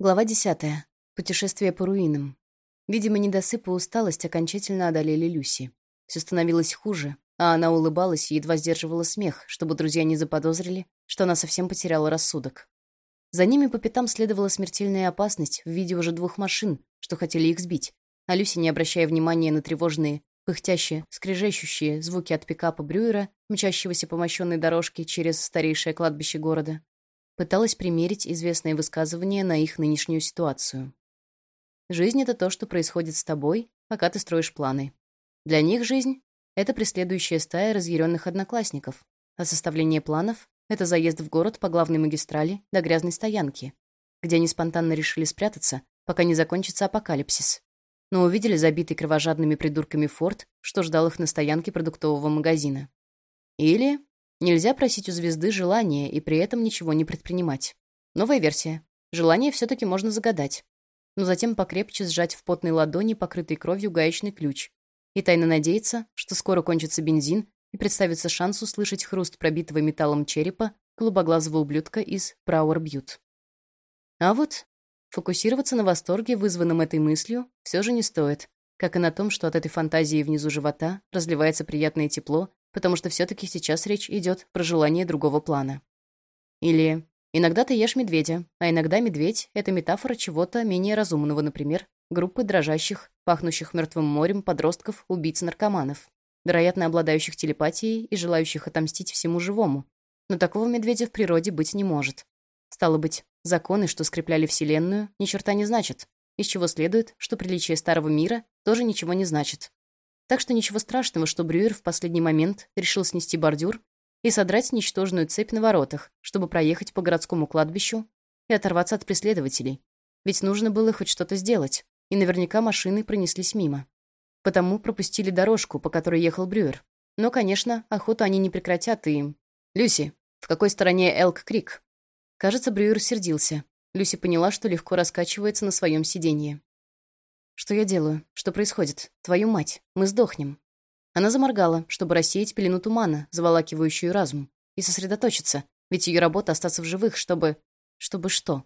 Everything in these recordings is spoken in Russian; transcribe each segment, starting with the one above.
Глава десятая. Путешествие по руинам. Видимо, недосып и усталость окончательно одолели Люси. Все становилось хуже, а она улыбалась и едва сдерживала смех, чтобы друзья не заподозрили, что она совсем потеряла рассудок. За ними по пятам следовала смертельная опасность в виде уже двух машин, что хотели их сбить, а Люси, не обращая внимания на тревожные, пыхтящие, скрежещущие звуки от пикапа Брюера, мчащегося по мощенной дорожке через старейшее кладбище города, пыталась примерить известные высказывания на их нынешнюю ситуацию. Жизнь — это то, что происходит с тобой, пока ты строишь планы. Для них жизнь — это преследующая стая разъяренных одноклассников, а составление планов — это заезд в город по главной магистрали до грязной стоянки, где они спонтанно решили спрятаться, пока не закончится апокалипсис. Но увидели забитый кровожадными придурками форт, что ждал их на стоянке продуктового магазина. Или Нельзя просить у звезды желания и при этом ничего не предпринимать. Новая версия. Желание все-таки можно загадать. Но затем покрепче сжать в потной ладони покрытый кровью гаечный ключ. И тайно надеяться, что скоро кончится бензин и представится шанс услышать хруст пробитого металлом черепа голубоглазого ублюдка из Прауэр Бьют. А вот фокусироваться на восторге, вызванном этой мыслью, все же не стоит, как и на том, что от этой фантазии внизу живота разливается приятное тепло потому что все-таки сейчас речь идет про желание другого плана. Или иногда ты ешь медведя, а иногда медведь — это метафора чего-то менее разумного, например, группы дрожащих, пахнущих мертвым морем подростков, убийц-наркоманов, вероятно, обладающих телепатией и желающих отомстить всему живому. Но такого медведя в природе быть не может. Стало быть, законы, что скрепляли Вселенную, ни черта не значат, из чего следует, что приличие старого мира тоже ничего не значит. Так что ничего страшного, что Брюер в последний момент решил снести бордюр и содрать ничтожную цепь на воротах, чтобы проехать по городскому кладбищу и оторваться от преследователей. Ведь нужно было хоть что-то сделать, и наверняка машины пронеслись мимо. Потому пропустили дорожку, по которой ехал Брюер. Но, конечно, охоту они не прекратят и... «Люси, в какой стороне Элк-Крик?» Кажется, Брюер сердился. Люси поняла, что легко раскачивается на своем сиденье. Что я делаю? Что происходит? Твою мать, мы сдохнем. Она заморгала, чтобы рассеять пелену тумана, заволакивающую разум, и сосредоточиться, ведь ее работа остаться в живых, чтобы... Чтобы что?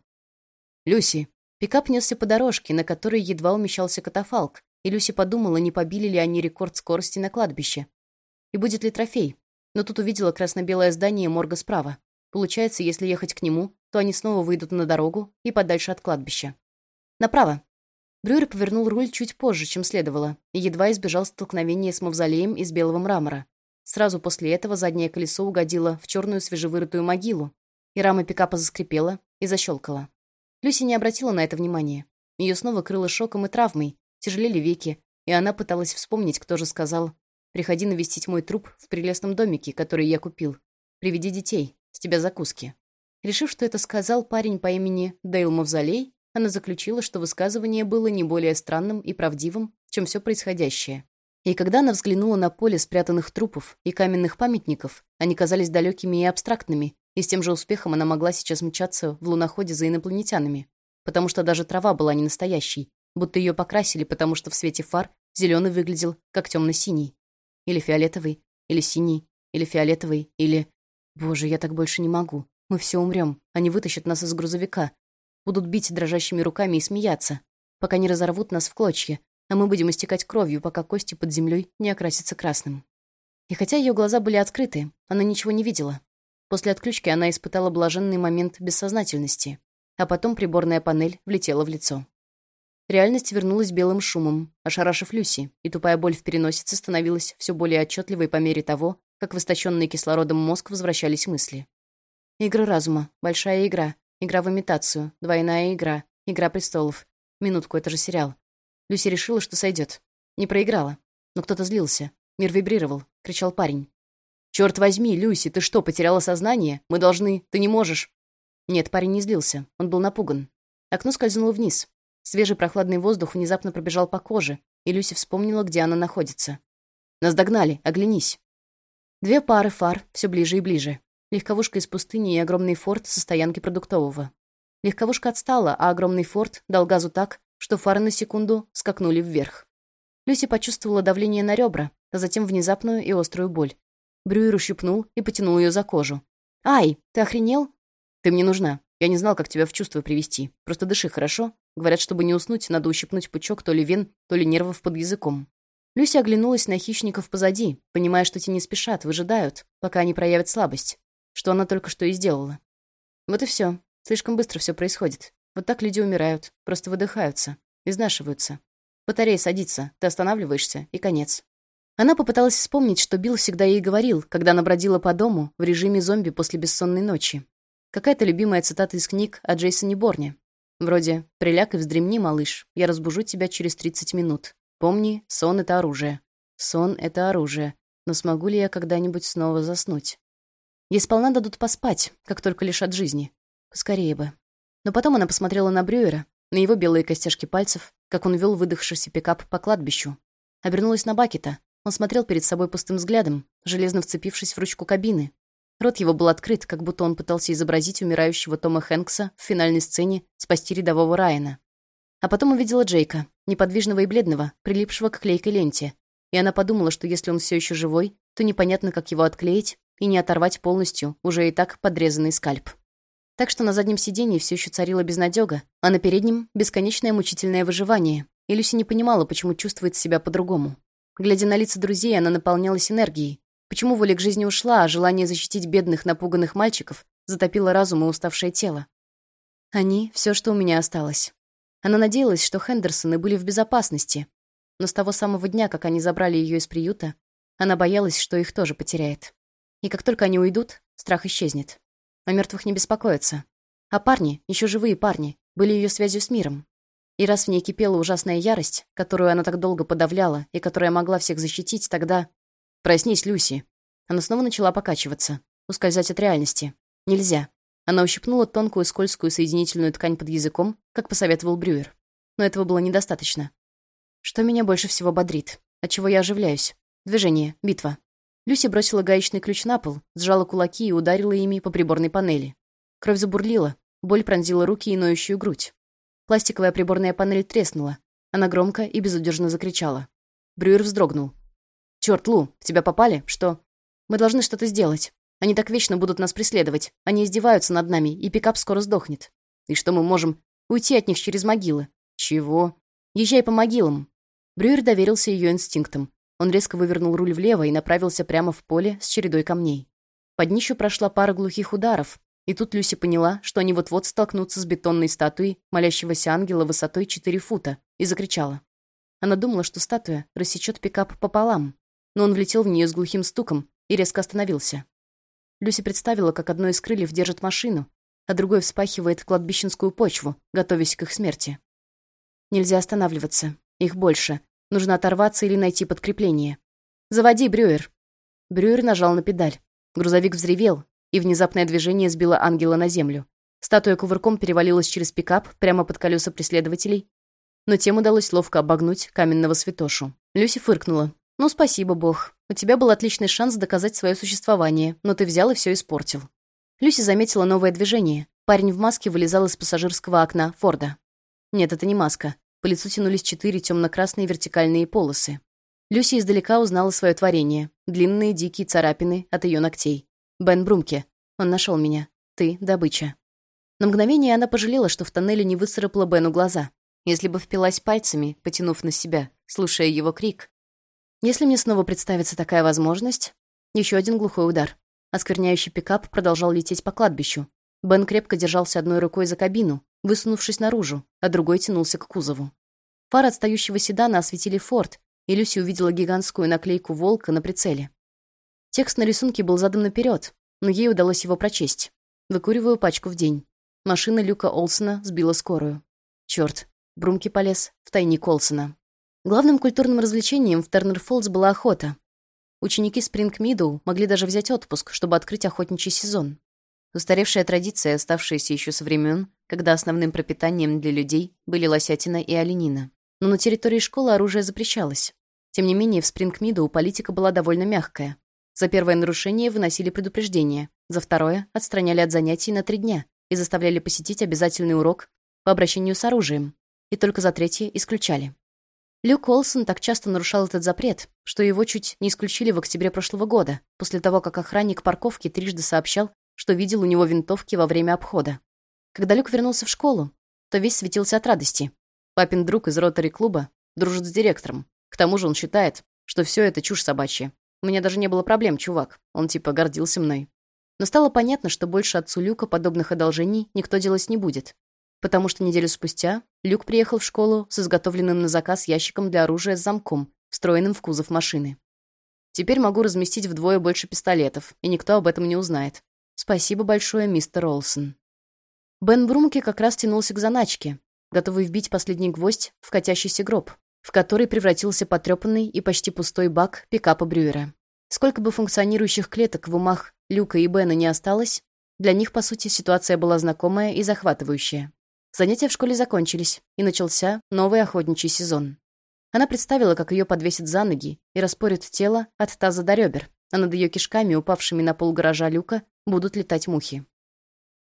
Люси. Пикап несся по дорожке, на которой едва умещался катафалк, и Люси подумала, не побили ли они рекорд скорости на кладбище. И будет ли трофей. Но тут увидела красно-белое здание морга справа. Получается, если ехать к нему, то они снова выйдут на дорогу и подальше от кладбища. «Направо», Брюер повернул руль чуть позже, чем следовало, и едва избежал столкновения с мавзолеем из белого мрамора. Сразу после этого заднее колесо угодило в черную свежевырытую могилу, и рама пикапа заскрипела и защелкала. Люси не обратила на это внимания. Ее снова крыло шоком и травмой, тяжелели веки, и она пыталась вспомнить, кто же сказал «Приходи навестить мой труп в прелестном домике, который я купил. Приведи детей, с тебя закуски». Решив, что это сказал парень по имени Дейл Мавзолей, она заключила, что высказывание было не более странным и правдивым, чем все происходящее. И когда она взглянула на поле спрятанных трупов и каменных памятников, они казались далекими и абстрактными, и с тем же успехом она могла сейчас мчаться в луноходе за инопланетянами, потому что даже трава была не настоящей, будто ее покрасили, потому что в свете фар зеленый выглядел как темно-синий. Или фиолетовый, или синий, или фиолетовый, или... Боже, я так больше не могу. Мы все умрем. Они вытащат нас из грузовика, Будут бить дрожащими руками и смеяться, пока не разорвут нас в клочья, а мы будем истекать кровью, пока кости под землей не окрасятся красным. И хотя ее глаза были открыты, она ничего не видела. После отключки она испытала блаженный момент бессознательности, а потом приборная панель влетела в лицо. Реальность вернулась белым шумом, ошарашив Люси, и тупая боль в переносице становилась все более отчетливой по мере того, как в кислородом мозг возвращались мысли. Игра разума, большая игра, Игра в имитацию. Двойная игра. Игра престолов. Минутку, это же сериал. Люси решила, что сойдет. Не проиграла. Но кто-то злился. Мир вибрировал. Кричал парень. «Черт возьми, Люси, ты что, потеряла сознание? Мы должны... Ты не можешь...» Нет, парень не злился. Он был напуган. Окно скользнуло вниз. Свежий прохладный воздух внезапно пробежал по коже, и Люси вспомнила, где она находится. «Нас догнали, оглянись». Две пары фар, все ближе и ближе. Легковушка из пустыни и огромный форт со стоянки продуктового. Легковушка отстала, а огромный форт дал газу так, что фары на секунду скакнули вверх. Люси почувствовала давление на ребра, а затем внезапную и острую боль. Брюер ущипнул и потянул ее за кожу. «Ай, ты охренел?» «Ты мне нужна. Я не знал, как тебя в чувство привести. Просто дыши, хорошо? Говорят, чтобы не уснуть, надо ущипнуть пучок то ли вен, то ли нервов под языком». Люся оглянулась на хищников позади, понимая, что те не спешат, выжидают, пока они проявят слабость. Что она только что и сделала. Вот и все. Слишком быстро все происходит. Вот так люди умирают, просто выдыхаются, изнашиваются. Батарея садится, ты останавливаешься, и конец. Она попыталась вспомнить, что Билл всегда ей говорил, когда она бродила по дому в режиме зомби после бессонной ночи. Какая-то любимая цитата из книг о Джейсоне Борне. Вроде «Приляг и вздремни, малыш, я разбужу тебя через 30 минут. Помни, сон — это оружие. Сон — это оружие. Но смогу ли я когда-нибудь снова заснуть? Ей сполна дадут поспать, как только лишат жизни. Поскорее бы. Но потом она посмотрела на Брюера, на его белые костяшки пальцев, как он вел выдохшийся пикап по кладбищу. Обернулась на Бакета. Он смотрел перед собой пустым взглядом, железно вцепившись в ручку кабины. Рот его был открыт, как будто он пытался изобразить умирающего Тома Хэнкса в финальной сцене «Спасти рядового Райана». А потом увидела Джейка, неподвижного и бледного, прилипшего к клейкой ленте. И она подумала, что если он все еще живой, то непонятно, как его отклеить и не оторвать полностью уже и так подрезанный скальп. Так что на заднем сиденье все еще царила безнадега, а на переднем — бесконечное мучительное выживание. И Люси не понимала, почему чувствует себя по-другому. Глядя на лица друзей, она наполнялась энергией. Почему воля к жизни ушла, а желание защитить бедных, напуганных мальчиков затопило разум и уставшее тело? Они — все, что у меня осталось. Она надеялась, что Хендерсоны были в безопасности. Но с того самого дня, как они забрали ее из приюта, она боялась, что их тоже потеряет. И как только они уйдут, страх исчезнет. О мертвых не беспокоятся. А парни, еще живые парни, были ее связью с миром. И раз в ней кипела ужасная ярость, которую она так долго подавляла и которая могла всех защитить, тогда... «Проснись, Люси!» Она снова начала покачиваться, ускользать от реальности. Нельзя. Она ущипнула тонкую скользкую соединительную ткань под языком, как посоветовал Брюер. Но этого было недостаточно. Что меня больше всего бодрит? От чего я оживляюсь? Движение, битва. Люси бросила гаечный ключ на пол, сжала кулаки и ударила ими по приборной панели. Кровь забурлила, боль пронзила руки и ноющую грудь. Пластиковая приборная панель треснула. Она громко и безудержно закричала. Брюер вздрогнул. «Чёрт, Лу, в тебя попали? Что?» «Мы должны что-то сделать. Они так вечно будут нас преследовать. Они издеваются над нами, и пикап скоро сдохнет. И что мы можем? Уйти от них через могилы». «Чего?» «Езжай по могилам». Брюер доверился ее инстинктам. Он резко вывернул руль влево и направился прямо в поле с чередой камней. Под днищу прошла пара глухих ударов, и тут Люси поняла, что они вот-вот столкнутся с бетонной статуей молящегося ангела высотой 4 фута, и закричала. Она думала, что статуя рассечет пикап пополам, но он влетел в нее с глухим стуком и резко остановился. Люси представила, как одно из крыльев держит машину, а другое вспахивает кладбищенскую почву, готовясь к их смерти. Нельзя останавливаться. Их больше, Нужно оторваться или найти подкрепление. «Заводи, Брюер!» Брюер нажал на педаль. Грузовик взревел, и внезапное движение сбило ангела на землю. Статуя кувырком перевалилась через пикап прямо под колеса преследователей, но тем удалось ловко обогнуть каменного святошу. Люси фыркнула. «Ну, спасибо, Бог. У тебя был отличный шанс доказать свое существование, но ты взял и все испортил». Люси заметила новое движение. Парень в маске вылезал из пассажирского окна Форда. Нет, это не маска. По лицу тянулись четыре темно-красные вертикальные полосы. Люси издалека узнала свое творение. Длинные дикие царапины от ее ногтей. Бен Брумке. Он нашел меня. Ты — добыча. На мгновение она пожалела, что в тоннеле не выцарапала Бену глаза. Если бы впилась пальцами, потянув на себя, слушая его крик. Если мне снова представится такая возможность... Еще один глухой удар. Оскверняющий пикап продолжал лететь по кладбищу. Бен крепко держался одной рукой за кабину, высунувшись наружу, а другой тянулся к кузову. Фары отстающего седана осветили форт, и Люси увидела гигантскую наклейку волка на прицеле. Текст на рисунке был задан наперед, но ей удалось его прочесть. Выкуриваю пачку в день. Машина Люка Олсона сбила скорую. Черт, Брумки полез в тайник Олсона. Главным культурным развлечением в Тернер-Фоллс была охота. Ученики Спринг Мидоу могли даже взять отпуск, чтобы открыть охотничий сезон. Устаревшая традиция, оставшаяся еще со времен, когда основным пропитанием для людей были лосятина и оленина. Но на территории школы оружие запрещалось. Тем не менее, в Спрингмидоу политика была довольно мягкая. За первое нарушение выносили предупреждение, за второе — отстраняли от занятий на три дня и заставляли посетить обязательный урок по обращению с оружием, и только за третье исключали. Люк Олсон так часто нарушал этот запрет, что его чуть не исключили в октябре прошлого года, после того, как охранник парковки трижды сообщал, что видел у него винтовки во время обхода. Когда Люк вернулся в школу, то весь светился от радости. Папин друг из ротари-клуба дружит с директором. К тому же он считает, что все это чушь собачья. У меня даже не было проблем, чувак. Он типа гордился мной. Но стало понятно, что больше отцу Люка подобных одолжений никто делать не будет. Потому что неделю спустя Люк приехал в школу с изготовленным на заказ ящиком для оружия с замком, встроенным в кузов машины. Теперь могу разместить вдвое больше пистолетов, и никто об этом не узнает. Спасибо большое, мистер Олсон. Бен Брумке как раз тянулся к заначке, готовый вбить последний гвоздь в катящийся гроб, в который превратился потрепанный и почти пустой бак пикапа Брюера. Сколько бы функционирующих клеток в умах Люка и Бена не осталось, для них, по сути, ситуация была знакомая и захватывающая. Занятия в школе закончились, и начался новый охотничий сезон. Она представила, как ее подвесят за ноги и распорят тело от таза до ребер, а над ее кишками, упавшими на пол гаража люка, будут летать мухи.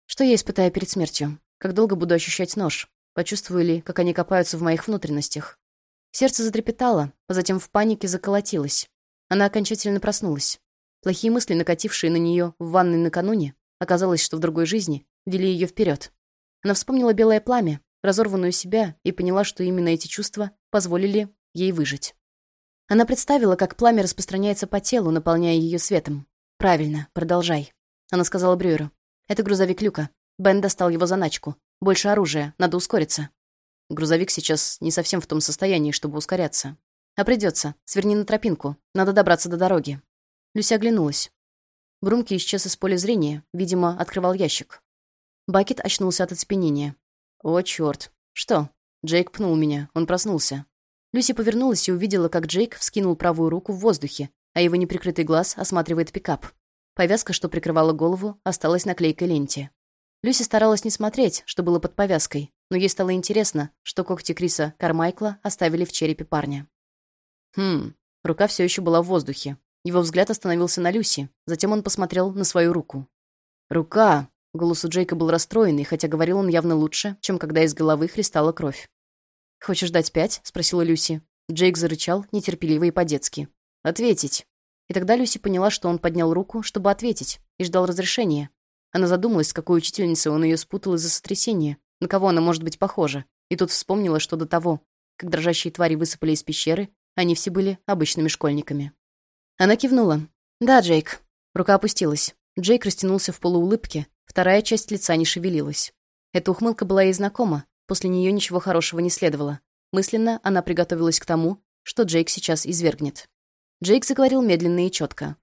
Что я испытаю перед смертью? Как долго буду ощущать нож? Почувствую ли, как они копаются в моих внутренностях? Сердце затрепетало, а затем в панике заколотилось. Она окончательно проснулась. Плохие мысли, накатившие на нее в ванной накануне, оказалось, что в другой жизни вели ее вперед. Она вспомнила белое пламя, разорванную себя, и поняла, что именно эти чувства позволили ей выжить. Она представила, как пламя распространяется по телу, наполняя ее светом. «Правильно, продолжай». Она сказала Брюеру. «Это грузовик Люка. Бен достал его заначку. Больше оружия, надо ускориться». Грузовик сейчас не совсем в том состоянии, чтобы ускоряться. А придется. Сверни на тропинку. Надо добраться до дороги. Люся оглянулась. Брумки исчез из поля зрения, видимо, открывал ящик. Бакет очнулся от оцепенения. «О, чёрт! Что?» Джейк пнул меня. Он проснулся. Люси повернулась и увидела, как Джейк вскинул правую руку в воздухе, а его неприкрытый глаз осматривает пикап. Повязка, что прикрывала голову, осталась на клейкой ленте. Люси старалась не смотреть, что было под повязкой, но ей стало интересно, что когти Криса Кармайкла оставили в черепе парня. Хм, рука все еще была в воздухе. Его взгляд остановился на Люси, затем он посмотрел на свою руку. «Рука!» Голос у Джейка был расстроенный, хотя говорил он явно лучше, чем когда из головы хлестала кровь. «Хочешь дать пять?» — спросила Люси. Джейк зарычал, нетерпеливо и по-детски. «Ответить!» И тогда Люси поняла, что он поднял руку, чтобы ответить, и ждал разрешения. Она задумалась, с какой учительницей он ее спутал из-за сотрясения, на кого она может быть похожа, и тут вспомнила, что до того, как дрожащие твари высыпали из пещеры, они все были обычными школьниками. Она кивнула. «Да, Джейк». Рука опустилась. Джейк растянулся в полуулыбке, вторая часть лица не шевелилась. Эта ухмылка была ей знакома, после нее ничего хорошего не следовало. Мысленно она приготовилась к тому, что Джейк сейчас извергнет. Джейк заговорил медленно и четко.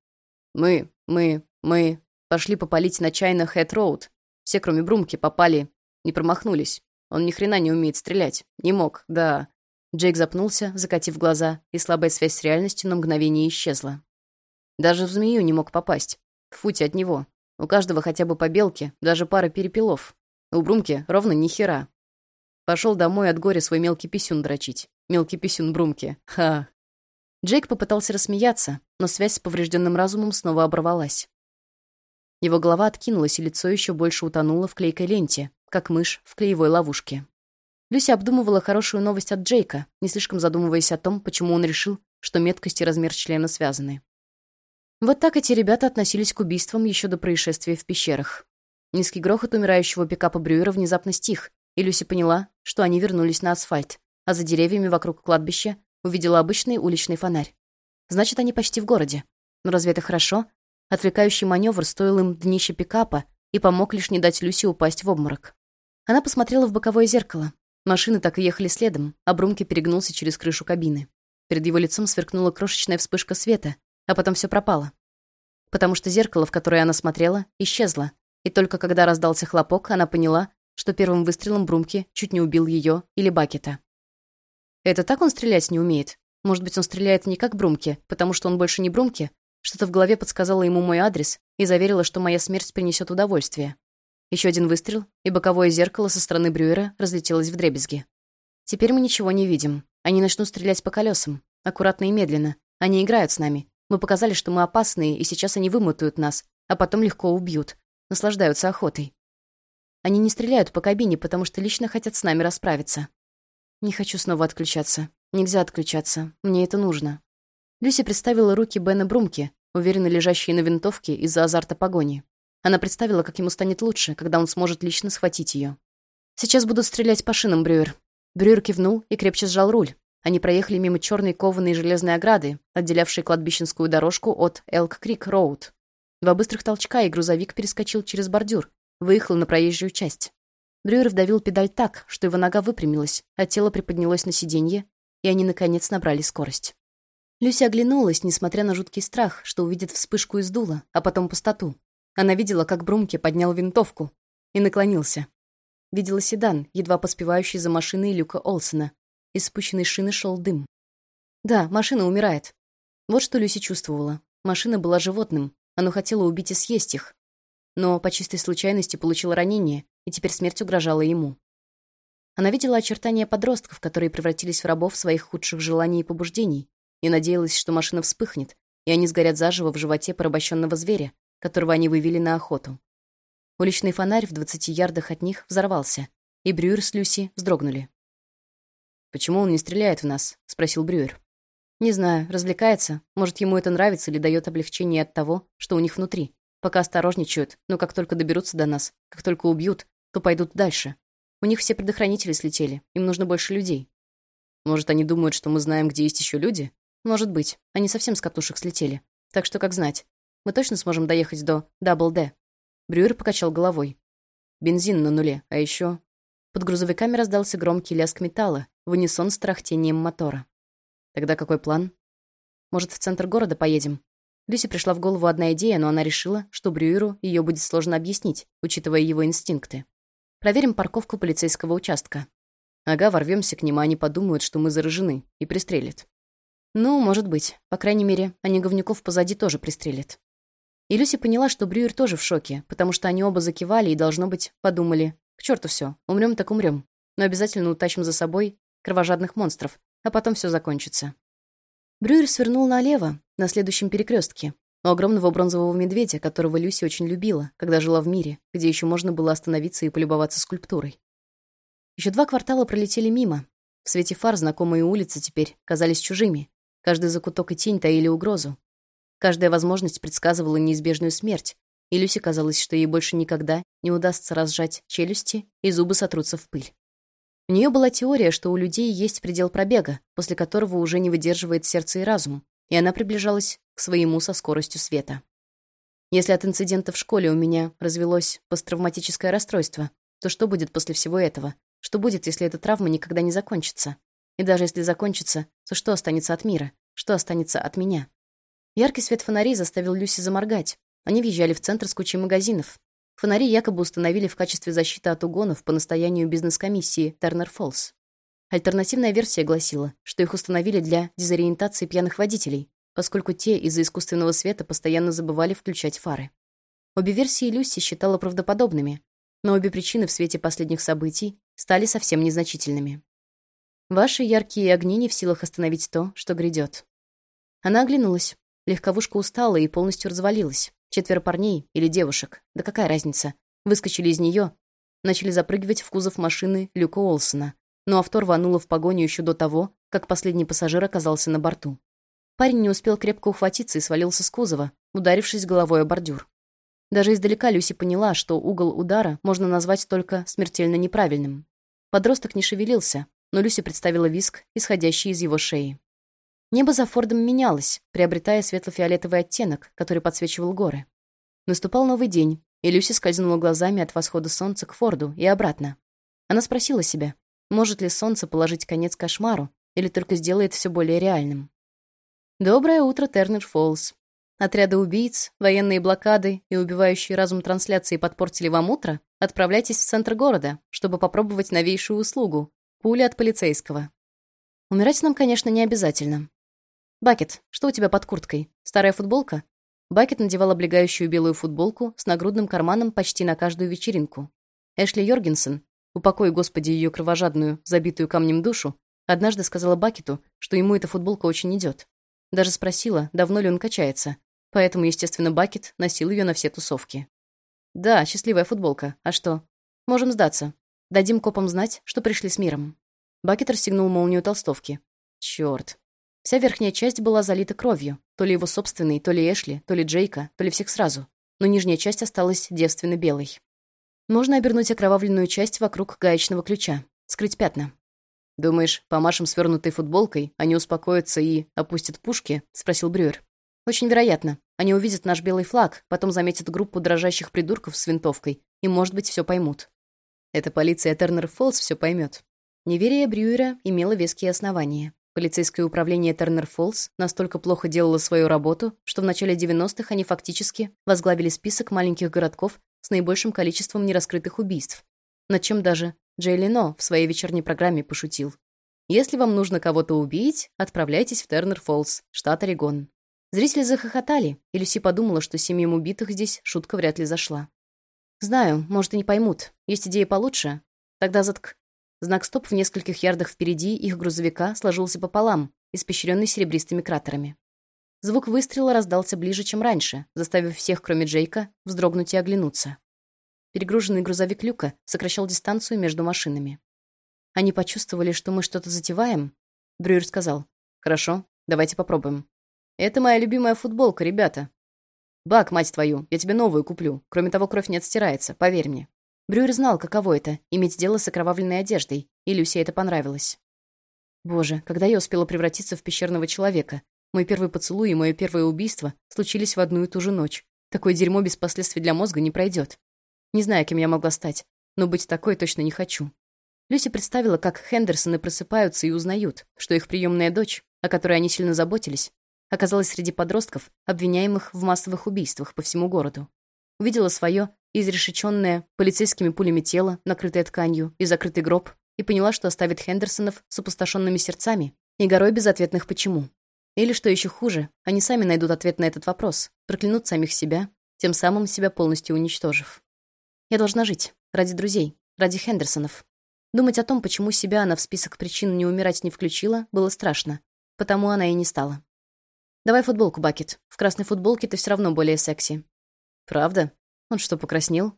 «Мы, мы, мы пошли попалить на чайно Хэт-Роуд. Все, кроме Брумки, попали, не промахнулись. Он ни хрена не умеет стрелять. Не мог, да». Джейк запнулся, закатив глаза, и слабая связь с реальностью на мгновение исчезла. Даже в змею не мог попасть. В футе от него. У каждого хотя бы по белке, даже пара перепелов. У Брумки ровно ни хера. Пошел домой от горя свой мелкий писюн дрочить. Мелкий писюн Брумки. Ха. Джейк попытался рассмеяться, но связь с поврежденным разумом снова оборвалась. Его голова откинулась, и лицо еще больше утонуло в клейкой ленте, как мышь в клеевой ловушке. Люся обдумывала хорошую новость от Джейка, не слишком задумываясь о том, почему он решил, что меткость и размер члена связаны. Вот так эти ребята относились к убийствам еще до происшествия в пещерах. Низкий грохот умирающего пикапа Брюера внезапно стих, и Люси поняла, что они вернулись на асфальт, а за деревьями вокруг кладбища увидела обычный уличный фонарь. Значит, они почти в городе. Но разве это хорошо? Отвлекающий маневр стоил им днище пикапа и помог лишь не дать Люси упасть в обморок. Она посмотрела в боковое зеркало. Машины так и ехали следом, а Брумки перегнулся через крышу кабины. Перед его лицом сверкнула крошечная вспышка света, а потом все пропало. Потому что зеркало, в которое она смотрела, исчезло. И только когда раздался хлопок, она поняла, что первым выстрелом Брумки чуть не убил ее или Бакета. Это так он стрелять не умеет? Может быть, он стреляет не как Брумки, потому что он больше не Брумки? Что-то в голове подсказало ему мой адрес и заверило, что моя смерть принесет удовольствие. Еще один выстрел, и боковое зеркало со стороны Брюера разлетелось в дребезги. Теперь мы ничего не видим. Они начнут стрелять по колесам, аккуратно и медленно. Они играют с нами, мы показали, что мы опасные, и сейчас они вымотают нас, а потом легко убьют. Наслаждаются охотой. Они не стреляют по кабине, потому что лично хотят с нами расправиться. Не хочу снова отключаться. Нельзя отключаться. Мне это нужно. Люси представила руки Бена Брумки, уверенно лежащие на винтовке из-за азарта погони. Она представила, как ему станет лучше, когда он сможет лично схватить ее. «Сейчас будут стрелять по шинам, Брюер». Брюер кивнул и крепче сжал руль. Они проехали мимо черной кованой железной ограды, отделявшей кладбищенскую дорожку от Элк-Крик-Роуд. Два быстрых толчка, и грузовик перескочил через бордюр, выехал на проезжую часть. Брюер вдавил педаль так, что его нога выпрямилась, а тело приподнялось на сиденье, и они, наконец, набрали скорость. Люся оглянулась, несмотря на жуткий страх, что увидит вспышку из дула, а потом пустоту. Она видела, как Брумке поднял винтовку и наклонился. Видела седан, едва поспевающий за машиной Люка Олсона. Из спущенной шины шел дым. Да, машина умирает. Вот что Люси чувствовала. Машина была животным. Оно хотело убить и съесть их. Но по чистой случайности получило ранение, и теперь смерть угрожала ему. Она видела очертания подростков, которые превратились в рабов своих худших желаний и побуждений, и надеялась, что машина вспыхнет, и они сгорят заживо в животе порабощенного зверя, которого они вывели на охоту. Уличный фонарь в двадцати ярдах от них взорвался, и Брюер с Люси вздрогнули. «Почему он не стреляет в нас?» — спросил Брюер. «Не знаю, развлекается. Может, ему это нравится или дает облегчение от того, что у них внутри. Пока осторожничают, но как только доберутся до нас, как только убьют, то пойдут дальше. У них все предохранители слетели, им нужно больше людей. Может, они думают, что мы знаем, где есть еще люди? Может быть. Они совсем с катушек слетели. Так что как знать. Мы точно сможем доехать до Дабл Д. Брюер покачал головой. Бензин на нуле, а еще... Под грузовиками раздался громкий лязг металла, в унисон с трахтением мотора. Тогда какой план? Может, в центр города поедем? Люси пришла в голову одна идея, но она решила, что Брюеру ее будет сложно объяснить, учитывая его инстинкты. Проверим парковку полицейского участка. Ага, ворвемся к ним, а они подумают, что мы заражены, и пристрелят. Ну, может быть. По крайней мере, они говнюков позади тоже пристрелят. И Люси поняла, что Брюер тоже в шоке, потому что они оба закивали и, должно быть, подумали, к черту все, умрем так умрем, но обязательно утащим за собой кровожадных монстров, а потом все закончится. Брюер свернул налево, на следующем перекрестке, у огромного бронзового медведя, которого Люси очень любила, когда жила в мире, где еще можно было остановиться и полюбоваться скульптурой. Еще два квартала пролетели мимо. В свете фар знакомые улицы теперь казались чужими, Каждый закуток и тень таили угрозу. Каждая возможность предсказывала неизбежную смерть, и Люси казалось, что ей больше никогда не удастся разжать челюсти, и зубы сотрутся в пыль. У нее была теория, что у людей есть предел пробега, после которого уже не выдерживает сердце и разум, и она приближалась к своему со скоростью света. Если от инцидента в школе у меня развелось посттравматическое расстройство, то что будет после всего этого? Что будет, если эта травма никогда не закончится? И даже если закончится, то что останется от мира? Что останется от меня? Яркий свет фонарей заставил Люси заморгать. Они въезжали в центр с кучей магазинов. Фонари якобы установили в качестве защиты от угонов по настоянию бизнес-комиссии Тернер Фоллс. Альтернативная версия гласила, что их установили для дезориентации пьяных водителей, поскольку те из-за искусственного света постоянно забывали включать фары. Обе версии Люси считала правдоподобными, но обе причины в свете последних событий стали совсем незначительными. Ваши яркие огни не в силах остановить то, что грядет. Она оглянулась. Легковушка устала и полностью развалилась. Четверо парней или девушек, да какая разница, выскочили из нее, начали запрыгивать в кузов машины Люка Олсона, но авто рвануло в погоню еще до того, как последний пассажир оказался на борту. Парень не успел крепко ухватиться и свалился с кузова, ударившись головой о бордюр. Даже издалека Люси поняла, что угол удара можно назвать только смертельно неправильным. Подросток не шевелился, но Люси представила виск, исходящий из его шеи. Небо за Фордом менялось, приобретая светло-фиолетовый оттенок, который подсвечивал горы. Наступал новый день, и Люси скользнула глазами от восхода солнца к Форду и обратно. Она спросила себя, может ли солнце положить конец кошмару или только сделает все более реальным. Доброе утро, Тернер Фоллс. Отряды убийц, военные блокады и убивающие разум трансляции подпортили вам утро? Отправляйтесь в центр города, чтобы попробовать новейшую услугу Пуля от полицейского. Умирать нам, конечно, не обязательно. Бакет, что у тебя под курткой? Старая футболка? Бакет надевал облегающую белую футболку с нагрудным карманом почти на каждую вечеринку. Эшли Йоргенсен, упокой, Господи, ее кровожадную, забитую камнем душу, однажды сказала Бакету, что ему эта футболка очень идет. Даже спросила, давно ли он качается. Поэтому, естественно, Бакет носил ее на все тусовки. «Да, счастливая футболка. А что? Можем сдаться. Дадим копам знать, что пришли с миром». Бакет расстегнул молнию толстовки. Черт. Вся верхняя часть была залита кровью. То ли его собственной, то ли Эшли, то ли Джейка, то ли всех сразу. но нижняя часть осталась девственно белой. Нужно обернуть окровавленную часть вокруг гаечного ключа, скрыть пятна. «Думаешь, помашем свернутой футболкой, они успокоятся и опустят пушки?» — спросил Брюер. «Очень вероятно. Они увидят наш белый флаг, потом заметят группу дрожащих придурков с винтовкой и, может быть, все поймут». «Это полиция Тернер Фоллс все поймет. Неверие Брюера имело веские основания. Полицейское управление Тернер Фоллс настолько плохо делало свою работу, что в начале 90-х они фактически возглавили список маленьких городков с наибольшим количеством нераскрытых убийств, над чем даже Джей Лено в своей вечерней программе пошутил. «Если вам нужно кого-то убить, отправляйтесь в Тернер Фоллс, штат Орегон». Зрители захохотали, и Люси подумала, что семьям убитых здесь шутка вряд ли зашла. «Знаю, может, и не поймут. Есть идея получше? Тогда затк...» Знак «Стоп» в нескольких ярдах впереди их грузовика сложился пополам, испещренный серебристыми кратерами. Звук выстрела раздался ближе, чем раньше, заставив всех, кроме Джейка, вздрогнуть и оглянуться. Перегруженный грузовик Люка сокращал дистанцию между машинами. Они почувствовали, что мы что-то затеваем. Брюер сказал, «Хорошо, давайте попробуем». «Это моя любимая футболка, ребята». «Бак, мать твою, я тебе новую куплю. Кроме того, кровь не отстирается, поверь мне». Брюер знал, каково это — иметь дело с окровавленной одеждой, и Люсе это понравилось. Боже, когда я успела превратиться в пещерного человека? Мой первый поцелуй и мое первое убийство случились в одну и ту же ночь. Такое дерьмо без последствий для мозга не пройдет. Не знаю, кем я могла стать, но быть такой точно не хочу. Люси представила, как Хендерсоны просыпаются и узнают, что их приемная дочь, о которой они сильно заботились, оказалась среди подростков, обвиняемых в массовых убийствах по всему городу. Увидела свое изрешеченное полицейскими пулями тело, накрытое тканью, и закрытый гроб, и поняла, что оставит Хендерсонов с опустошенными сердцами и горой безответных «почему». Или, что еще хуже, они сами найдут ответ на этот вопрос, проклянут самих себя, тем самым себя полностью уничтожив. Я должна жить. Ради друзей. Ради Хендерсонов. Думать о том, почему себя она в список причин не умирать не включила, было страшно. Потому она и не стала. «Давай футболку, Бакет. В красной футболке ты все равно более секси». «Правда?» Он что, покраснел?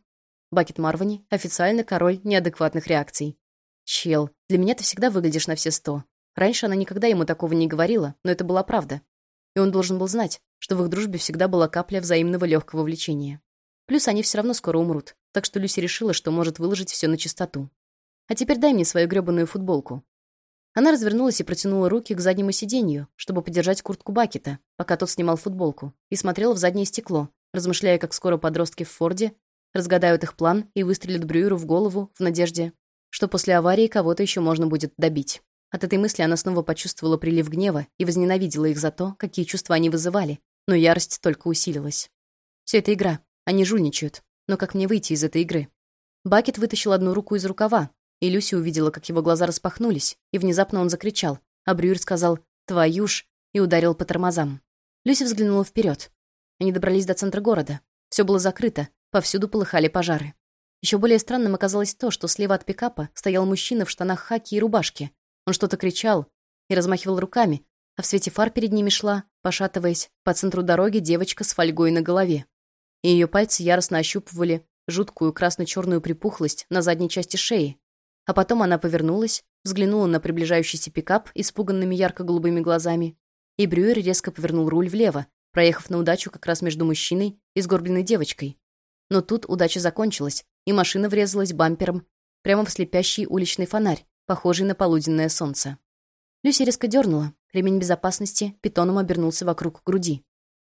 Бакет Марвани — официально король неадекватных реакций. Чел, для меня ты всегда выглядишь на все сто. Раньше она никогда ему такого не говорила, но это была правда. И он должен был знать, что в их дружбе всегда была капля взаимного легкого влечения. Плюс они все равно скоро умрут, так что Люси решила, что может выложить все на чистоту. А теперь дай мне свою грёбаную футболку. Она развернулась и протянула руки к заднему сиденью, чтобы подержать куртку Бакета, пока тот снимал футболку, и смотрела в заднее стекло, размышляя, как скоро подростки в Форде разгадают их план и выстрелят Брюеру в голову в надежде, что после аварии кого-то еще можно будет добить. От этой мысли она снова почувствовала прилив гнева и возненавидела их за то, какие чувства они вызывали, но ярость только усилилась. Все это игра. Они жульничают. Но как мне выйти из этой игры? Бакет вытащил одну руку из рукава, и Люси увидела, как его глаза распахнулись, и внезапно он закричал, а Брюер сказал «твою ж» и ударил по тормозам. Люси взглянула вперед. Они добрались до центра города. Все было закрыто, повсюду полыхали пожары. Еще более странным оказалось то, что слева от пикапа стоял мужчина в штанах хаки и рубашке. Он что-то кричал и размахивал руками, а в свете фар перед ними шла, пошатываясь, по центру дороги девочка с фольгой на голове. И ее пальцы яростно ощупывали жуткую красно-черную припухлость на задней части шеи. А потом она повернулась, взглянула на приближающийся пикап испуганными ярко-голубыми глазами, и Брюер резко повернул руль влево, проехав на удачу как раз между мужчиной и сгорбленной девочкой. Но тут удача закончилась, и машина врезалась бампером прямо в слепящий уличный фонарь, похожий на полуденное солнце. Люси резко дернула, ремень безопасности питоном обернулся вокруг груди.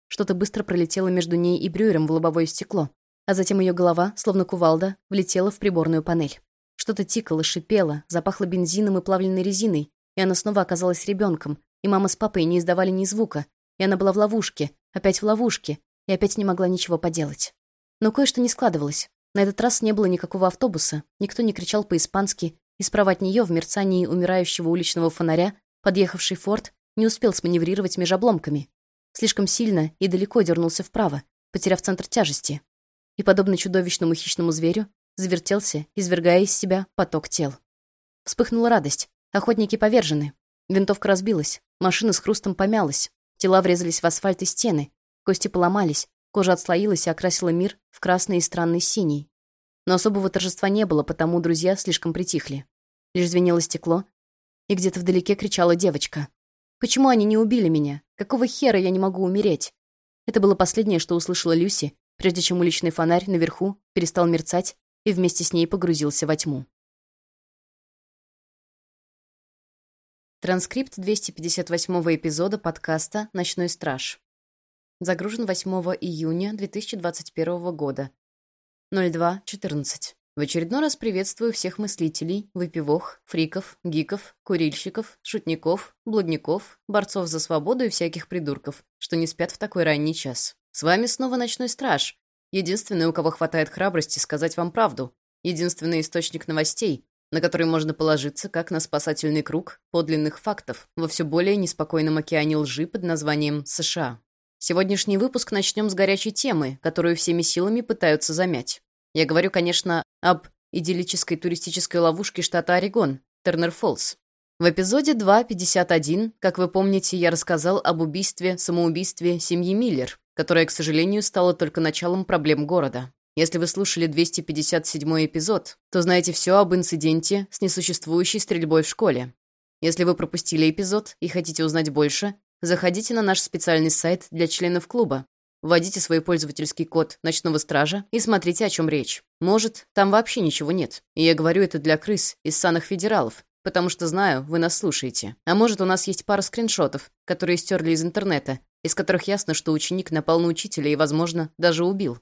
Что-то быстро пролетело между ней и Брюером в лобовое стекло, а затем ее голова, словно кувалда, влетела в приборную панель. Что-то тикало, шипело, запахло бензином и плавленной резиной, и она снова оказалась ребенком, и мама с папой не издавали ни звука, и она была в ловушке, опять в ловушке, и опять не могла ничего поделать. Но кое-что не складывалось. На этот раз не было никакого автобуса, никто не кричал по-испански, и справа от нее в мерцании умирающего уличного фонаря подъехавший форт не успел сманеврировать между обломками. Слишком сильно и далеко дернулся вправо, потеряв центр тяжести. И, подобно чудовищному хищному зверю, завертелся, извергая из себя поток тел. Вспыхнула радость. Охотники повержены. Винтовка разбилась, машина с хрустом помялась, Тела врезались в асфальт и стены, кости поломались, кожа отслоилась и окрасила мир в красный и странный синий. Но особого торжества не было, потому друзья слишком притихли. Лишь звенело стекло, и где-то вдалеке кричала девочка. «Почему они не убили меня? Какого хера я не могу умереть?» Это было последнее, что услышала Люси, прежде чем уличный фонарь наверху перестал мерцать и вместе с ней погрузился во тьму. Транскрипт 258 эпизода подкаста «Ночной страж». Загружен 8 июня 2021 года. 02.14. В очередной раз приветствую всех мыслителей, выпивох, фриков, гиков, курильщиков, шутников, блудников, борцов за свободу и всяких придурков, что не спят в такой ранний час. С вами снова Ночной Страж. Единственный, у кого хватает храбрости сказать вам правду. Единственный источник новостей, на который можно положиться как на спасательный круг подлинных фактов во все более неспокойном океане лжи под названием США. Сегодняшний выпуск начнем с горячей темы, которую всеми силами пытаются замять. Я говорю, конечно, об идиллической туристической ловушке штата Орегон, Тернер-Фоллс. В эпизоде 2.51, как вы помните, я рассказал об убийстве-самоубийстве семьи Миллер, которое, к сожалению, стало только началом проблем города. Если вы слушали 257 эпизод, то знаете все об инциденте с несуществующей стрельбой в школе. Если вы пропустили эпизод и хотите узнать больше, заходите на наш специальный сайт для членов клуба, Вводите свой пользовательский код «Ночного стража» и смотрите, о чем речь. Может, там вообще ничего нет. И я говорю это для крыс из саных федералов, потому что знаю, вы нас слушаете. А может, у нас есть пара скриншотов, которые стерли из интернета, из которых ясно, что ученик напал на учителя и, возможно, даже убил.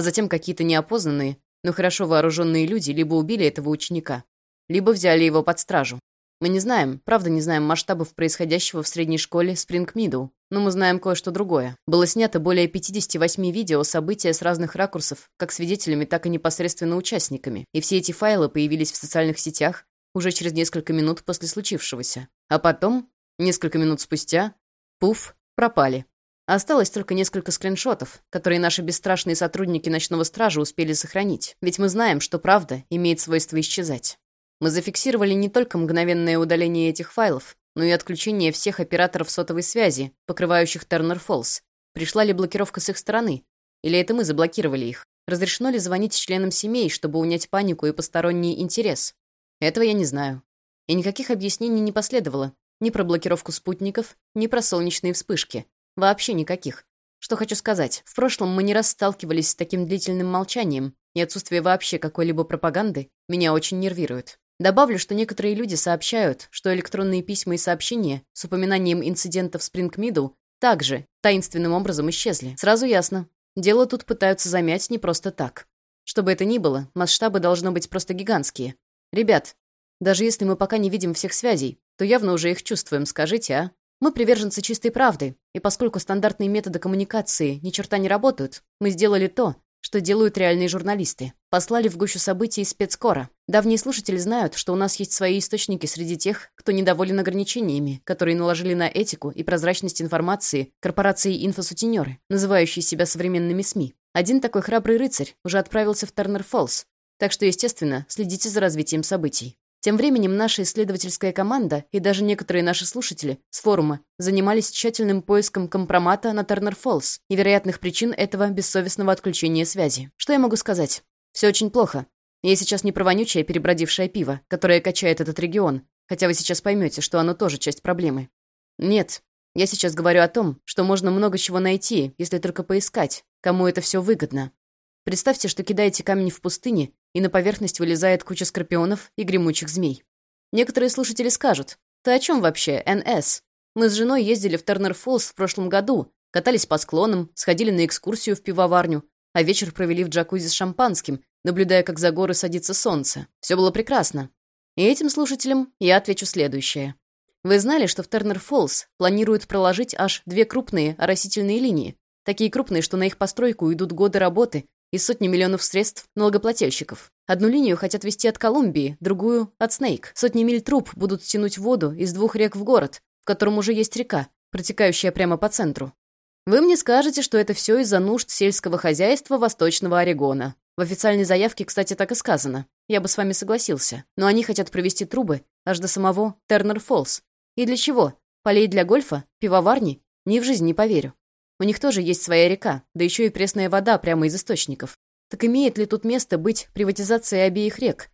А затем какие-то неопознанные, но хорошо вооруженные люди либо убили этого ученика, либо взяли его под стражу. Мы не знаем, правда не знаем масштабов происходящего в средней школе Спринг Мидоу, но мы знаем кое-что другое. Было снято более 58 видео события с разных ракурсов, как свидетелями, так и непосредственно участниками. И все эти файлы появились в социальных сетях уже через несколько минут после случившегося. А потом, несколько минут спустя, пуф, пропали. Осталось только несколько скриншотов, которые наши бесстрашные сотрудники ночного стража успели сохранить. Ведь мы знаем, что правда имеет свойство исчезать. Мы зафиксировали не только мгновенное удаление этих файлов, но и отключение всех операторов сотовой связи, покрывающих Тернер Фоллс. Пришла ли блокировка с их стороны? Или это мы заблокировали их? Разрешено ли звонить членам семей, чтобы унять панику и посторонний интерес? Этого я не знаю. И никаких объяснений не последовало. Ни про блокировку спутников, ни про солнечные вспышки. Вообще никаких. Что хочу сказать, в прошлом мы не раз сталкивались с таким длительным молчанием, и отсутствие вообще какой-либо пропаганды меня очень нервирует. Добавлю, что некоторые люди сообщают, что электронные письма и сообщения с упоминанием инцидентов в Спрингмидл также таинственным образом исчезли. Сразу ясно. Дело тут пытаются замять не просто так. Что бы это ни было, масштабы должны быть просто гигантские. Ребят, даже если мы пока не видим всех связей, то явно уже их чувствуем, скажите, а? Мы приверженцы чистой правды, и поскольку стандартные методы коммуникации ни черта не работают, мы сделали то, что делают реальные журналисты. Послали в гущу событий спецкора. Давние слушатели знают, что у нас есть свои источники среди тех, кто недоволен ограничениями, которые наложили на этику и прозрачность информации корпорации инфосутенеры, называющие себя современными СМИ. Один такой храбрый рыцарь уже отправился в Тернер-Фоллс, так что, естественно, следите за развитием событий. Тем временем наша исследовательская команда и даже некоторые наши слушатели с форума занимались тщательным поиском компромата на Тернер-Фоллс и вероятных причин этого бессовестного отключения связи. Что я могу сказать? Все очень плохо. Я сейчас не про вонючее перебродившее пиво, которое качает этот регион, хотя вы сейчас поймете, что оно тоже часть проблемы. Нет, я сейчас говорю о том, что можно много чего найти, если только поискать, кому это все выгодно. Представьте, что кидаете камень в пустыне, и на поверхность вылезает куча скорпионов и гремучих змей. Некоторые слушатели скажут, «Ты о чем вообще, НС? Мы с женой ездили в Тернер-Фоллс в прошлом году, катались по склонам, сходили на экскурсию в пивоварню, а вечер провели в джакузи с шампанским, наблюдая, как за горы садится солнце. Все было прекрасно. И этим слушателям я отвечу следующее. Вы знали, что в Тернер-Фоллс планируют проложить аж две крупные оросительные линии, такие крупные, что на их постройку идут годы работы и сотни миллионов средств налогоплательщиков. Одну линию хотят вести от Колумбии, другую — от Снейк. Сотни миль труб будут тянуть воду из двух рек в город, в котором уже есть река, протекающая прямо по центру. Вы мне скажете, что это все из-за нужд сельского хозяйства Восточного Орегона. В официальной заявке, кстати, так и сказано. Я бы с вами согласился. Но они хотят провести трубы аж до самого Тернер-Фоллс. И для чего? Полей для гольфа? Пивоварни? Ни в жизнь не поверю. У них тоже есть своя река, да еще и пресная вода прямо из источников. Так имеет ли тут место быть приватизацией обеих рек?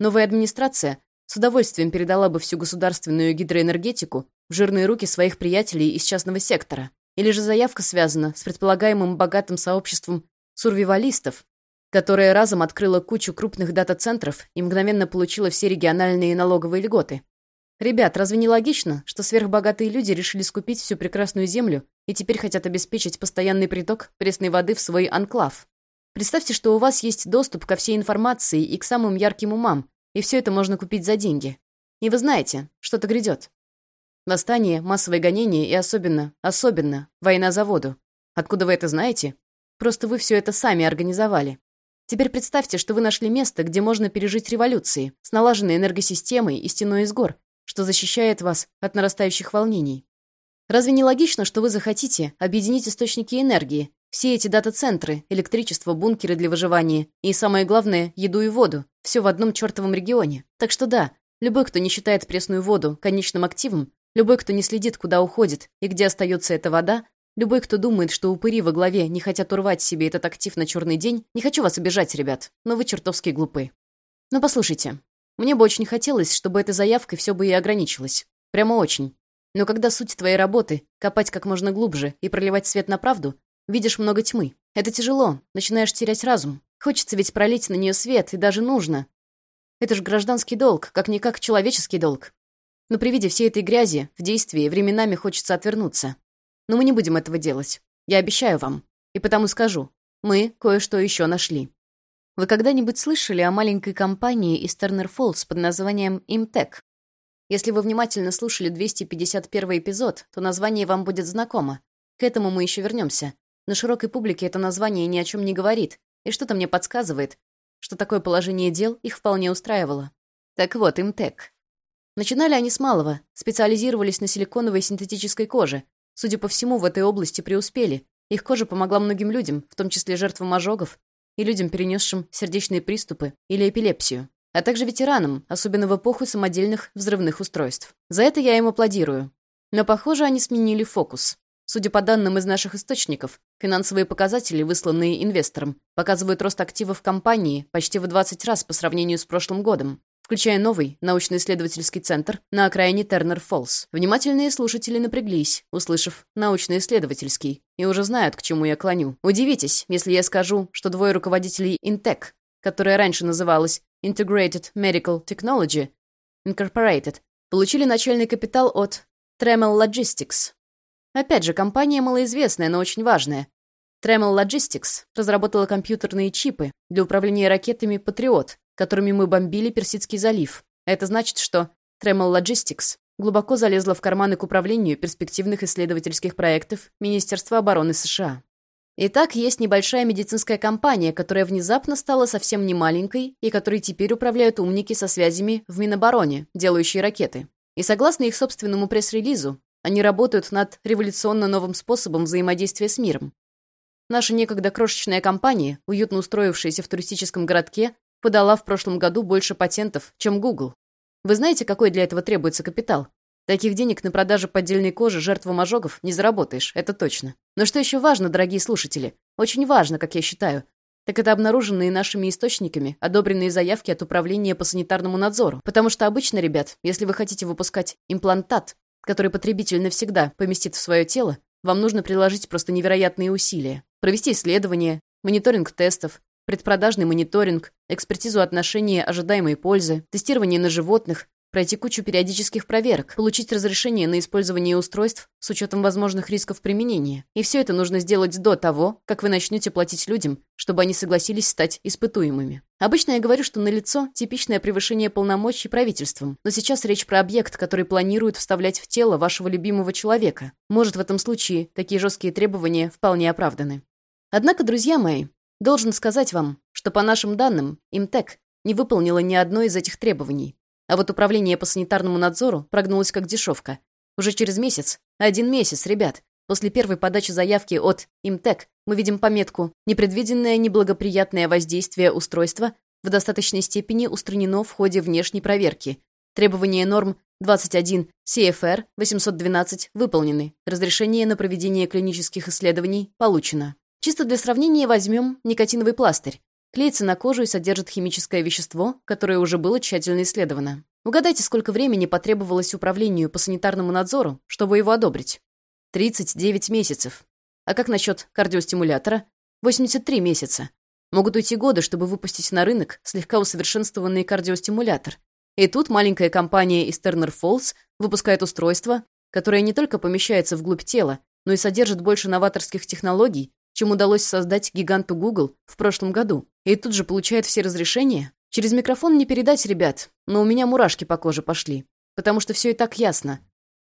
Новая администрация с удовольствием передала бы всю государственную гидроэнергетику в жирные руки своих приятелей из частного сектора. Или же заявка связана с предполагаемым богатым сообществом сурвивалистов, которая разом открыла кучу крупных дата-центров и мгновенно получила все региональные налоговые льготы. Ребят, разве не логично, что сверхбогатые люди решили скупить всю прекрасную землю и теперь хотят обеспечить постоянный приток пресной воды в свой анклав? Представьте, что у вас есть доступ ко всей информации и к самым ярким умам, и все это можно купить за деньги. И вы знаете, что-то грядет. Восстание, массовое гонение и особенно, особенно, война за воду. Откуда вы это знаете? Просто вы все это сами организовали. Теперь представьте, что вы нашли место, где можно пережить революции, с налаженной энергосистемой и стеной из гор, что защищает вас от нарастающих волнений. Разве не логично, что вы захотите объединить источники энергии, все эти дата-центры, электричество, бункеры для выживания и, самое главное, еду и воду, все в одном чертовом регионе? Так что да, любой, кто не считает пресную воду конечным активом, любой, кто не следит, куда уходит и где остается эта вода, Любой, кто думает, что упыри во главе не хотят урвать себе этот актив на черный день, не хочу вас обижать, ребят, но вы чертовски глупы. Но послушайте, мне бы очень хотелось, чтобы этой заявкой все бы и ограничилось. Прямо очень. Но когда суть твоей работы — копать как можно глубже и проливать свет на правду, видишь много тьмы. Это тяжело, начинаешь терять разум. Хочется ведь пролить на нее свет, и даже нужно. Это же гражданский долг, как-никак человеческий долг. Но при виде всей этой грязи, в действии, временами хочется отвернуться. Но мы не будем этого делать. Я обещаю вам. И потому скажу. Мы кое-что еще нашли. Вы когда-нибудь слышали о маленькой компании из Тернер-Фоллс под названием Imtech? Если вы внимательно слушали 251 эпизод, то название вам будет знакомо. К этому мы еще вернемся. На широкой публике это название ни о чем не говорит, и что-то мне подсказывает, что такое положение дел их вполне устраивало. Так вот, Имтек. Начинали они с малого, специализировались на силиконовой синтетической коже, Судя по всему, в этой области преуспели. Их кожа помогла многим людям, в том числе жертвам ожогов и людям, перенесшим сердечные приступы или эпилепсию, а также ветеранам, особенно в эпоху самодельных взрывных устройств. За это я им аплодирую. Но, похоже, они сменили фокус. Судя по данным из наших источников, финансовые показатели, высланные инвесторам, показывают рост активов компании почти в 20 раз по сравнению с прошлым годом включая новый научно-исследовательский центр на окраине Тернер-Фоллс. Внимательные слушатели напряглись, услышав «научно-исследовательский», и уже знают, к чему я клоню. Удивитесь, если я скажу, что двое руководителей Intech, которая раньше называлась Integrated Medical Technology Incorporated, получили начальный капитал от Tremel Logistics. Опять же, компания малоизвестная, но очень важная. Tremel Logistics разработала компьютерные чипы для управления ракетами «Патриот», которыми мы бомбили Персидский залив. Это значит, что Tremel Logistics глубоко залезла в карманы к управлению перспективных исследовательских проектов Министерства обороны США. Итак, есть небольшая медицинская компания, которая внезапно стала совсем не маленькой и которой теперь управляют умники со связями в Минобороне, делающие ракеты. И согласно их собственному пресс-релизу, они работают над революционно новым способом взаимодействия с миром. Наша некогда крошечная компания, уютно устроившаяся в туристическом городке, подала в прошлом году больше патентов, чем Google. Вы знаете, какой для этого требуется капитал? Таких денег на продаже поддельной кожи жертвам ожогов не заработаешь, это точно. Но что еще важно, дорогие слушатели? Очень важно, как я считаю. Так это обнаруженные нашими источниками одобренные заявки от Управления по санитарному надзору. Потому что обычно, ребят, если вы хотите выпускать имплантат, который потребитель навсегда поместит в свое тело, вам нужно приложить просто невероятные усилия. Провести исследования, мониторинг тестов, предпродажный мониторинг, экспертизу отношения ожидаемой пользы, тестирование на животных, пройти кучу периодических проверок, получить разрешение на использование устройств с учетом возможных рисков применения. И все это нужно сделать до того, как вы начнете платить людям, чтобы они согласились стать испытуемыми. Обычно я говорю, что налицо типичное превышение полномочий правительством, но сейчас речь про объект, который планируют вставлять в тело вашего любимого человека. Может, в этом случае такие жесткие требования вполне оправданы. Однако, друзья мои, Должен сказать вам, что по нашим данным, Имтек не выполнила ни одно из этих требований. А вот управление по санитарному надзору прогнулось как дешевка. Уже через месяц, один месяц, ребят, после первой подачи заявки от Имтек мы видим пометку «Непредвиденное неблагоприятное воздействие устройства в достаточной степени устранено в ходе внешней проверки. Требования норм 21 CFR 812 выполнены. Разрешение на проведение клинических исследований получено. Чисто для сравнения возьмем никотиновый пластырь. Клеится на кожу и содержит химическое вещество, которое уже было тщательно исследовано. Угадайте, сколько времени потребовалось управлению по санитарному надзору, чтобы его одобрить? 39 месяцев. А как насчет кардиостимулятора? 83 месяца. Могут уйти годы, чтобы выпустить на рынок слегка усовершенствованный кардиостимулятор. И тут маленькая компания из Тернер Фоллс выпускает устройство, которое не только помещается вглубь тела, но и содержит больше новаторских технологий, чем удалось создать гиганту Google в прошлом году. И тут же получает все разрешения. Через микрофон не передать, ребят, но у меня мурашки по коже пошли. Потому что все и так ясно.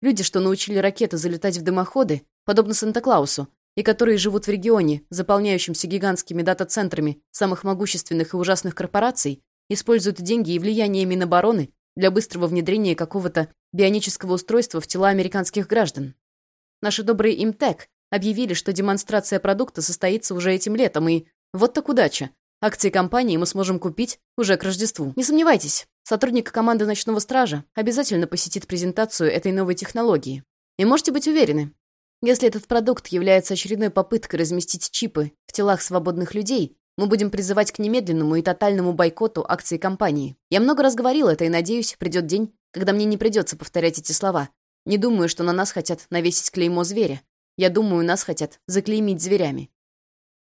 Люди, что научили ракеты залетать в дымоходы, подобно Санта-Клаусу, и которые живут в регионе, заполняющемся гигантскими дата-центрами самых могущественных и ужасных корпораций, используют деньги и влияние Минобороны для быстрого внедрения какого-то бионического устройства в тела американских граждан. Наши добрые имтек объявили, что демонстрация продукта состоится уже этим летом, и вот так удача. Акции компании мы сможем купить уже к Рождеству. Не сомневайтесь, сотрудник команды «Ночного стража» обязательно посетит презентацию этой новой технологии. И можете быть уверены, если этот продукт является очередной попыткой разместить чипы в телах свободных людей, мы будем призывать к немедленному и тотальному бойкоту акций компании. Я много раз говорил это и надеюсь, придет день, когда мне не придется повторять эти слова. Не думаю, что на нас хотят навесить клеймо зверя. Я думаю, нас хотят заклеймить зверями.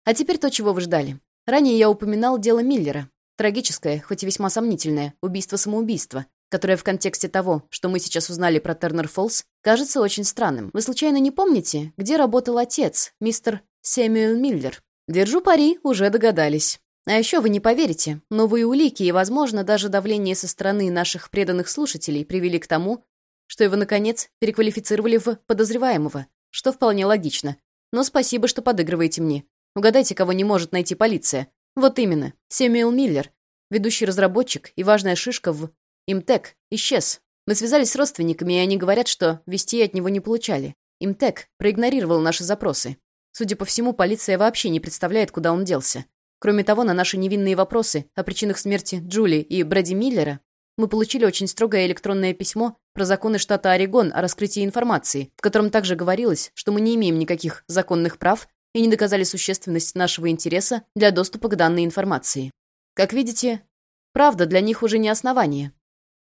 А теперь то, чего вы ждали. Ранее я упоминал дело Миллера. Трагическое, хоть и весьма сомнительное, убийство-самоубийство, которое в контексте того, что мы сейчас узнали про Тернер Фоллс, кажется очень странным. Вы случайно не помните, где работал отец, мистер Сэмюэл Миллер? Держу пари, уже догадались. А еще вы не поверите, новые улики и, возможно, даже давление со стороны наших преданных слушателей привели к тому, что его, наконец, переквалифицировали в подозреваемого, что вполне логично. Но спасибо, что подыгрываете мне. Угадайте, кого не может найти полиция. Вот именно, Сэмюэл Миллер, ведущий разработчик и важная шишка в Имтек исчез. Мы связались с родственниками, и они говорят, что вести от него не получали. Имтек проигнорировал наши запросы. Судя по всему, полиция вообще не представляет, куда он делся. Кроме того, на наши невинные вопросы о причинах смерти Джули и Брэди Миллера мы получили очень строгое электронное письмо про законы штата Орегон о раскрытии информации, в котором также говорилось, что мы не имеем никаких законных прав и не доказали существенность нашего интереса для доступа к данной информации. Как видите, правда для них уже не основание.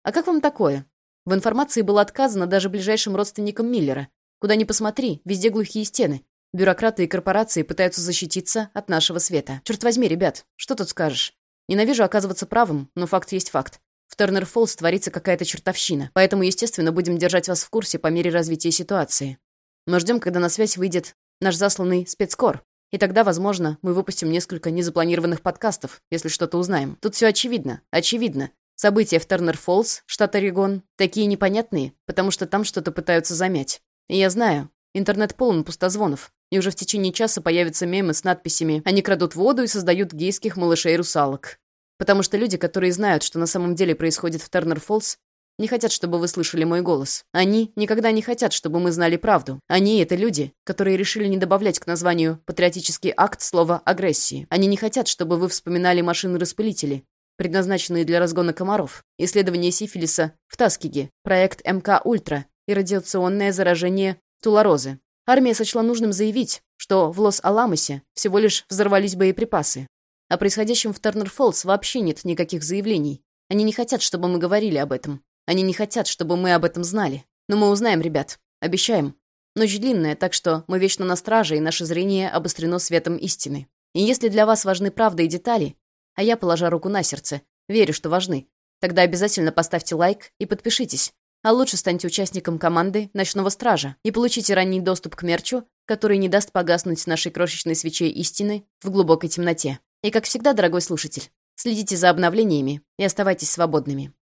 А как вам такое? В информации было отказано даже ближайшим родственникам Миллера. Куда ни посмотри, везде глухие стены. Бюрократы и корпорации пытаются защититься от нашего света. Черт возьми, ребят, что тут скажешь? Ненавижу оказываться правым, но факт есть факт. В Тернер Фоллс творится какая-то чертовщина, поэтому, естественно, будем держать вас в курсе по мере развития ситуации. Мы ждем, когда на связь выйдет наш засланный спецкор. И тогда, возможно, мы выпустим несколько незапланированных подкастов, если что-то узнаем. Тут все очевидно. Очевидно. События в Тернер-Фоллс, штат Орегон, такие непонятные, потому что там что-то пытаются замять. И я знаю, интернет полон пустозвонов, и уже в течение часа появятся мемы с надписями «Они крадут воду и создают гейских малышей-русалок». Потому что люди, которые знают, что на самом деле происходит в Тернер-Фоллс, не хотят, чтобы вы слышали мой голос. Они никогда не хотят, чтобы мы знали правду. Они — это люди, которые решили не добавлять к названию «патриотический акт» слова «агрессии». Они не хотят, чтобы вы вспоминали машины-распылители, предназначенные для разгона комаров, исследование сифилиса в Таскиге, проект МК «Ультра» и радиационное заражение туларозы. Армия сочла нужным заявить, что в Лос-Аламосе всего лишь взорвались боеприпасы. О происходящем в Тернер-Фоллс вообще нет никаких заявлений. Они не хотят, чтобы мы говорили об этом. Они не хотят, чтобы мы об этом знали. Но мы узнаем, ребят. Обещаем. Ночь длинная, так что мы вечно на страже, и наше зрение обострено светом истины. И если для вас важны правда и детали, а я, положа руку на сердце, верю, что важны. Тогда обязательно поставьте лайк и подпишитесь. А лучше станьте участником команды «Ночного стража» и получите ранний доступ к мерчу, который не даст погаснуть нашей крошечной свечей истины в глубокой темноте. И, как всегда, дорогой слушатель, следите за обновлениями и оставайтесь свободными.